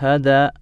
هذا